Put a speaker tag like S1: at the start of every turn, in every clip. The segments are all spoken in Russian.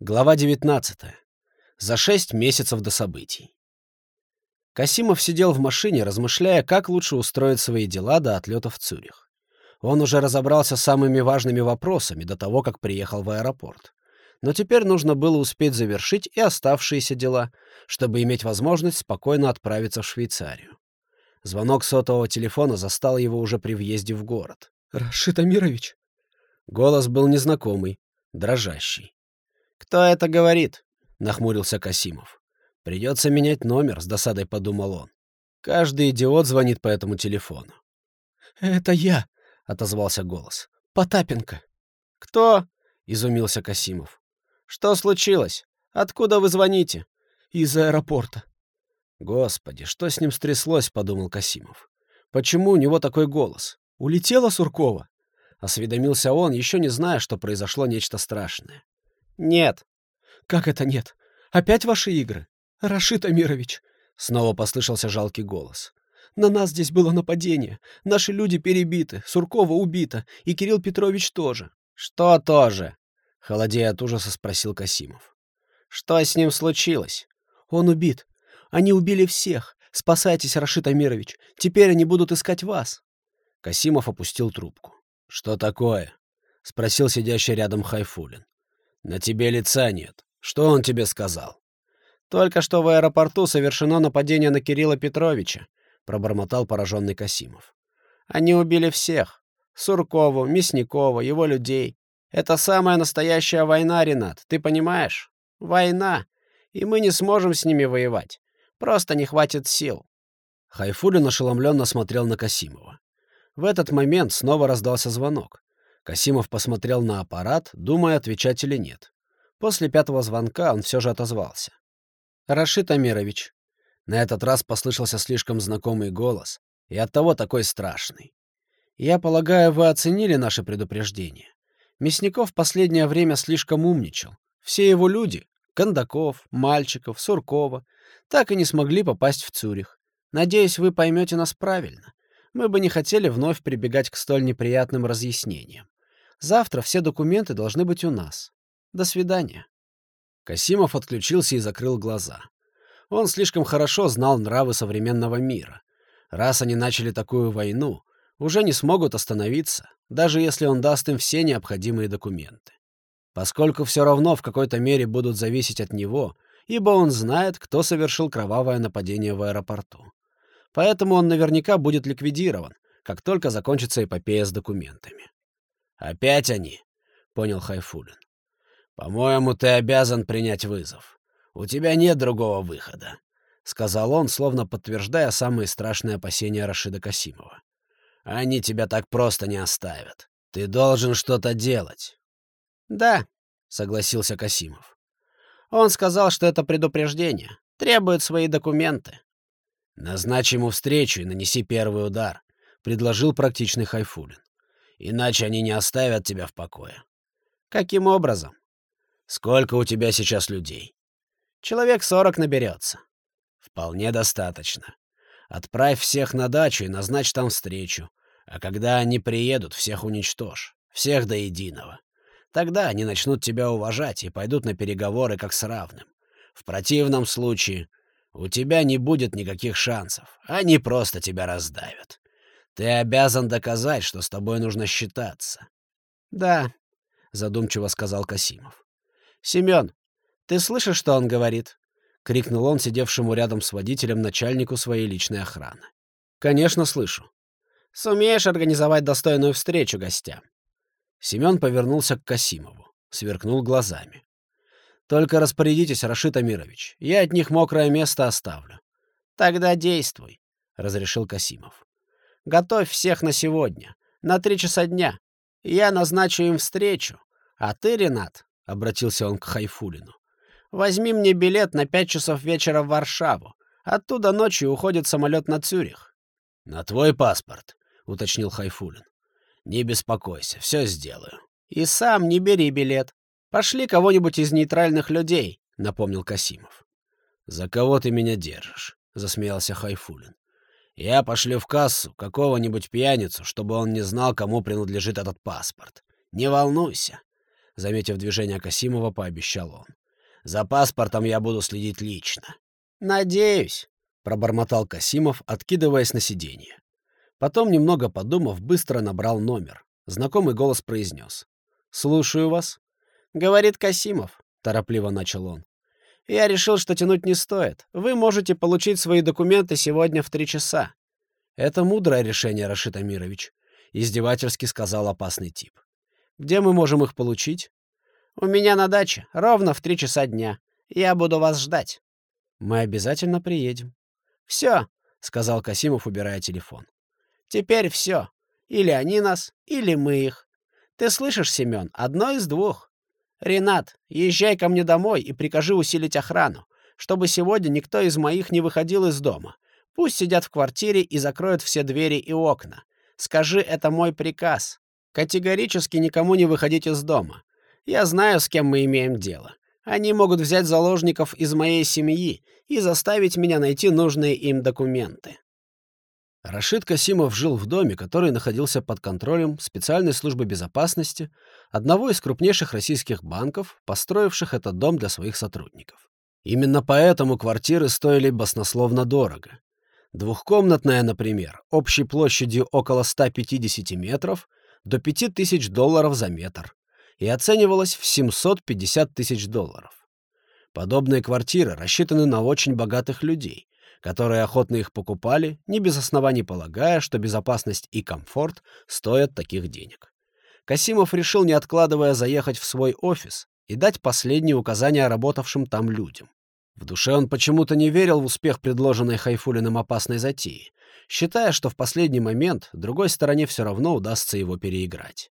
S1: Глава 19. За шесть месяцев до событий. Касимов сидел в машине, размышляя, как лучше устроить свои дела до отлета в Цюрих. Он уже разобрался с самыми важными вопросами до того, как приехал в аэропорт. Но теперь нужно было успеть завершить и оставшиеся дела, чтобы иметь возможность спокойно отправиться в Швейцарию. Звонок сотового телефона застал его уже при въезде в город.
S2: «Рашид Амирович!»
S1: Голос был незнакомый, дрожащий.
S3: «Кто это говорит?»
S1: — нахмурился Касимов. «Придется менять номер», — с досадой подумал он. Каждый идиот звонит по этому телефону.
S2: «Это я», — отозвался голос. «Потапенко».
S3: «Кто?»
S1: — изумился Касимов.
S3: «Что случилось? Откуда вы звоните?»
S2: «Из аэропорта».
S1: «Господи, что с ним стряслось?» — подумал Касимов. «Почему у него такой голос?
S2: Улетела Суркова?»
S1: — осведомился он, еще не зная, что произошло нечто страшное.
S3: «Нет».
S2: «Как это нет? Опять ваши игры? Рашид Амирович?»
S1: Снова послышался жалкий голос.
S2: «На нас здесь было нападение. Наши люди перебиты, Суркова убита, и Кирилл Петрович тоже».
S3: «Что тоже?»
S1: — холодея от ужаса спросил Касимов.
S3: «Что с ним случилось?»
S2: «Он убит. Они убили всех. Спасайтесь, Рашид Амирович. Теперь они будут искать вас».
S1: Касимов опустил трубку. «Что такое?» — спросил сидящий рядом Хайфулин. «На тебе лица нет. Что он тебе сказал?»
S3: «Только что в аэропорту совершено нападение на Кирилла Петровича», — пробормотал пораженный Касимов. «Они убили всех. Суркову, Мясникова, его людей. Это самая настоящая война, Ренат, ты понимаешь? Война. И мы не сможем с ними воевать. Просто не хватит сил».
S1: Хайфулин ошеломленно смотрел на Касимова. В этот момент снова раздался звонок. Касимов посмотрел на аппарат, думая, отвечать или нет. После пятого звонка он все же отозвался.
S3: «Рашид Амирович».
S1: На этот раз послышался слишком знакомый голос, и оттого такой страшный. «Я полагаю, вы оценили наше предупреждение. Мясников в последнее время слишком умничал. Все его люди — Кондаков, Мальчиков, Суркова — так и не смогли попасть в Цюрих. Надеюсь, вы поймете нас правильно. Мы бы не хотели вновь прибегать к столь неприятным разъяснениям. Завтра все документы должны быть у нас. До свидания». Касимов отключился и закрыл глаза. Он слишком хорошо знал нравы современного мира. Раз они начали такую войну, уже не смогут остановиться, даже если он даст им все необходимые документы. Поскольку все равно в какой-то мере будут зависеть от него, ибо он знает, кто совершил кровавое нападение в аэропорту. Поэтому он наверняка будет ликвидирован, как только закончится эпопея с документами. «Опять они?» — понял Хайфулин. «По-моему, ты обязан принять вызов. У тебя нет другого выхода», — сказал он, словно подтверждая самые страшные опасения Рашида Касимова. «Они тебя так просто не оставят. Ты должен что-то делать».
S3: «Да», — согласился Касимов. «Он сказал, что это предупреждение. Требует свои документы».
S1: «Назначь ему встречу и нанеси первый удар», — предложил практичный Хайфулин. Иначе они не оставят тебя в покое.
S3: Каким образом?
S1: Сколько у тебя сейчас людей?
S3: Человек сорок наберется.
S1: Вполне достаточно. Отправь всех на дачу и назначь там встречу. А когда они приедут, всех уничтожь. Всех до единого. Тогда они начнут тебя уважать и пойдут на переговоры как с равным. В противном случае у тебя не будет никаких шансов. Они просто тебя раздавят. Ты обязан доказать, что с тобой нужно считаться.
S3: — Да, — задумчиво сказал Касимов. — Семен, ты слышишь, что он говорит? — крикнул он сидевшему рядом с водителем начальнику своей личной охраны.
S1: — Конечно, слышу.
S3: — Сумеешь организовать достойную встречу гостям?
S1: Семен повернулся к Касимову, сверкнул глазами. — Только распорядитесь, Рашид Амирович, я от них мокрое место оставлю.
S3: — Тогда действуй, — разрешил Касимов. Готовь всех на сегодня, на три часа дня. Я назначу им встречу. А ты, Ренат, — обратился он к Хайфулину, — возьми мне билет на пять часов вечера в Варшаву. Оттуда ночью уходит самолет на Цюрих.
S1: — На твой паспорт, — уточнил Хайфулин. — Не беспокойся, все сделаю.
S3: — И сам не бери билет. Пошли кого-нибудь из нейтральных людей, — напомнил Касимов.
S1: — За кого ты меня держишь? — засмеялся Хайфулин. Я пошлю в кассу какого-нибудь пьяницу, чтобы он не знал, кому принадлежит этот паспорт. Не волнуйся. заметив движение Касимова, пообещал он. «За паспортом я буду следить лично».
S3: «Надеюсь», — пробормотал Касимов, откидываясь на сиденье. Потом, немного подумав, быстро набрал номер. Знакомый голос произнес. «Слушаю вас». «Говорит Касимов», — торопливо начал он. «Я решил, что тянуть не стоит. Вы можете получить свои документы сегодня в три часа».
S1: «Это мудрое решение, Рашид Амирович», — издевательски сказал опасный тип.
S3: «Где мы можем их получить?» «У меня на даче, ровно в три часа дня. Я буду вас ждать».
S1: «Мы обязательно приедем».
S3: «Все», — сказал Касимов, убирая телефон. «Теперь все. Или они нас, или мы их. Ты слышишь, Семен, одно из двух. Ренат, езжай ко мне домой и прикажи усилить охрану, чтобы сегодня никто из моих не выходил из дома. Пусть сидят в квартире и закроют все двери и окна. Скажи, это мой приказ. Категорически никому не выходить из дома. Я знаю, с кем мы имеем дело. Они могут взять заложников из моей семьи и заставить меня найти нужные им документы.
S1: Рашид Касимов жил в доме, который находился под контролем специальной службы безопасности одного из крупнейших российских банков, построивших этот дом для своих сотрудников. Именно поэтому квартиры стоили баснословно дорого. Двухкомнатная, например, общей площадью около 150 метров до 5000 долларов за метр и оценивалась в 750 тысяч долларов. Подобные квартиры рассчитаны на очень богатых людей, которые охотно их покупали, не без оснований полагая, что безопасность и комфорт стоят таких денег. Касимов решил, не откладывая, заехать в свой офис и дать последние указания работавшим там людям. В душе он почему-то не верил в успех предложенной Хайфулиным опасной затеи, считая, что в последний момент другой стороне все равно удастся его переиграть.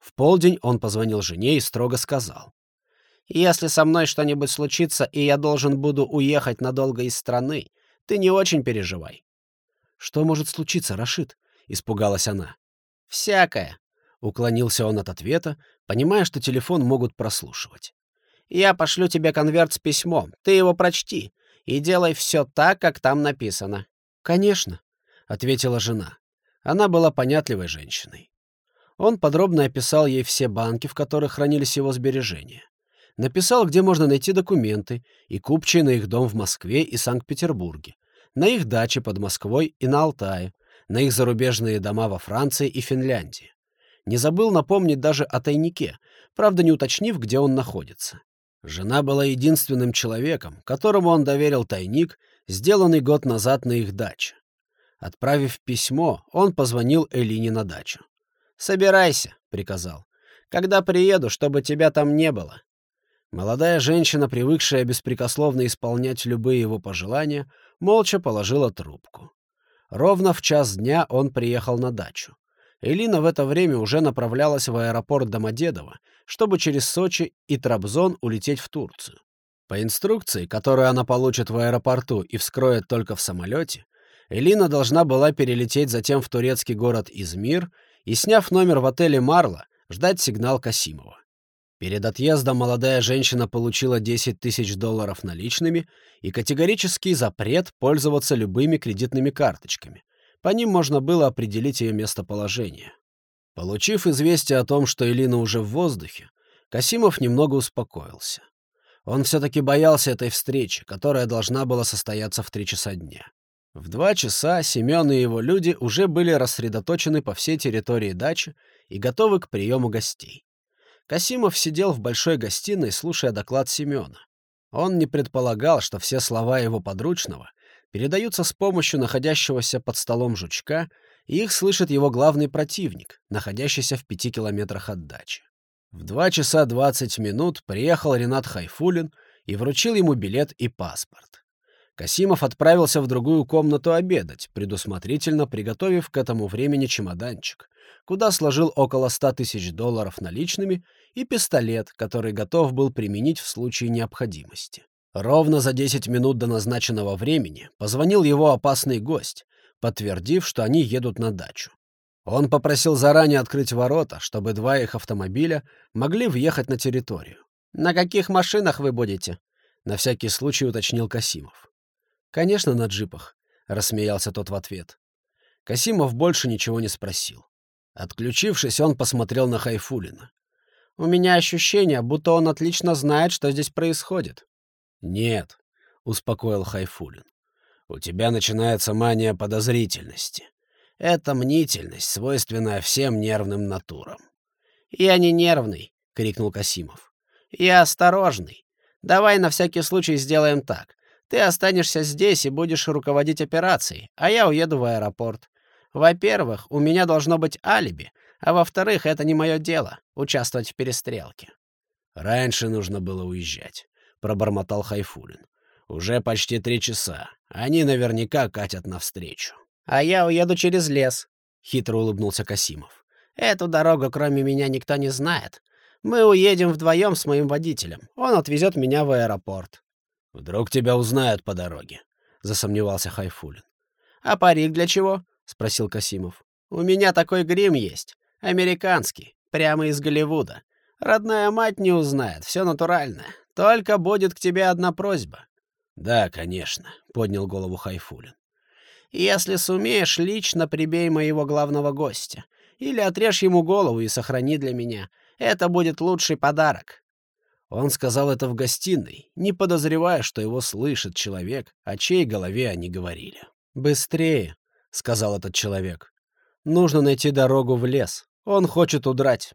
S1: В полдень он позвонил жене и строго сказал.
S3: «Если со мной что-нибудь случится, и я должен буду уехать надолго из страны, ты не очень переживай.
S1: Что может случиться, Рашид? Испугалась она.
S3: Всякое.
S1: Уклонился он от ответа, понимая, что телефон могут прослушивать.
S3: Я пошлю тебе конверт с письмом. Ты его прочти и делай все так, как там написано.
S1: Конечно, ответила жена. Она была понятливой женщиной. Он подробно описал ей все банки, в которых хранились его сбережения. Написал, где можно найти документы и купчие на их дом в Москве и Санкт-Петербурге, на их дачи под Москвой и на Алтае, на их зарубежные дома во Франции и Финляндии. Не забыл напомнить даже о тайнике, правда не уточнив, где он находится. Жена была единственным человеком, которому он доверил тайник, сделанный год назад на их даче. Отправив письмо, он позвонил Элине на дачу.
S3: «Собирайся», — приказал. «Когда приеду, чтобы тебя там не было».
S1: Молодая женщина, привыкшая беспрекословно исполнять любые его пожелания, молча положила трубку. Ровно в час дня он приехал на дачу. Элина в это время уже направлялась в аэропорт Домодедово, чтобы через Сочи и Трабзон улететь в Турцию. По инструкции, которую она получит в аэропорту и вскроет только в самолете, Элина должна была перелететь затем в турецкий город Измир и, сняв номер в отеле «Марла», ждать сигнал Касимова. Перед отъездом молодая женщина получила 10 тысяч долларов наличными и категорический запрет пользоваться любыми кредитными карточками. По ним можно было определить ее местоположение. Получив известие о том, что Элина уже в воздухе, Касимов немного успокоился. Он все-таки боялся этой встречи, которая должна была состояться в три часа дня. В два часа Семен и его люди уже были рассредоточены по всей территории дачи и готовы к приему гостей. Касимов сидел в большой гостиной, слушая доклад Семена. Он не предполагал, что все слова его подручного передаются с помощью находящегося под столом жучка, и их слышит его главный противник, находящийся в пяти километрах от дачи. В два часа двадцать минут приехал Ренат Хайфулин и вручил ему билет и паспорт. Касимов отправился в другую комнату обедать, предусмотрительно приготовив к этому времени чемоданчик, куда сложил около ста тысяч долларов наличными и пистолет, который готов был применить в случае необходимости. Ровно за 10 минут до назначенного времени позвонил его опасный гость, подтвердив, что они едут на дачу. Он попросил заранее открыть ворота, чтобы два их автомобиля могли въехать на территорию.
S3: «На каких машинах вы будете?»
S1: — на всякий случай уточнил Касимов. «Конечно, на джипах», — рассмеялся тот в ответ. Касимов больше ничего не спросил. Отключившись, он посмотрел на Хайфулина.
S3: У меня ощущение, будто он отлично знает, что здесь происходит».
S1: «Нет», — успокоил Хайфулин. «У тебя начинается мания подозрительности. Это мнительность, свойственная всем нервным натурам».
S3: «Я не нервный», — крикнул Касимов. «Я осторожный. Давай на всякий случай сделаем так. Ты останешься здесь и будешь руководить операцией, а я уеду в аэропорт. Во-первых, у меня должно быть алиби, а во-вторых, это не мое дело — участвовать в перестрелке».
S1: «Раньше нужно было уезжать», — пробормотал Хайфулин. «Уже почти три часа. Они наверняка катят навстречу».
S3: «А я уеду через лес», — хитро улыбнулся Касимов. «Эту дорогу, кроме меня, никто не знает. Мы уедем вдвоем с моим водителем. Он отвезет меня в аэропорт».
S1: «Вдруг тебя узнают по дороге», — засомневался Хайфулин.
S3: «А парик для чего?» — спросил Касимов. «У меня такой грим есть. Американский. Прямо из Голливуда. Родная мать не узнает. Все натурально. Только будет к тебе одна просьба».
S1: «Да, конечно», — поднял голову Хайфулин.
S3: «Если сумеешь, лично прибей моего главного гостя. Или отрежь ему голову и сохрани для меня. Это будет лучший подарок.
S1: Он сказал это в гостиной, не подозревая, что его слышит человек, о чьей голове они говорили.
S3: «Быстрее», — сказал этот человек. «Нужно найти дорогу в лес. Он хочет удрать».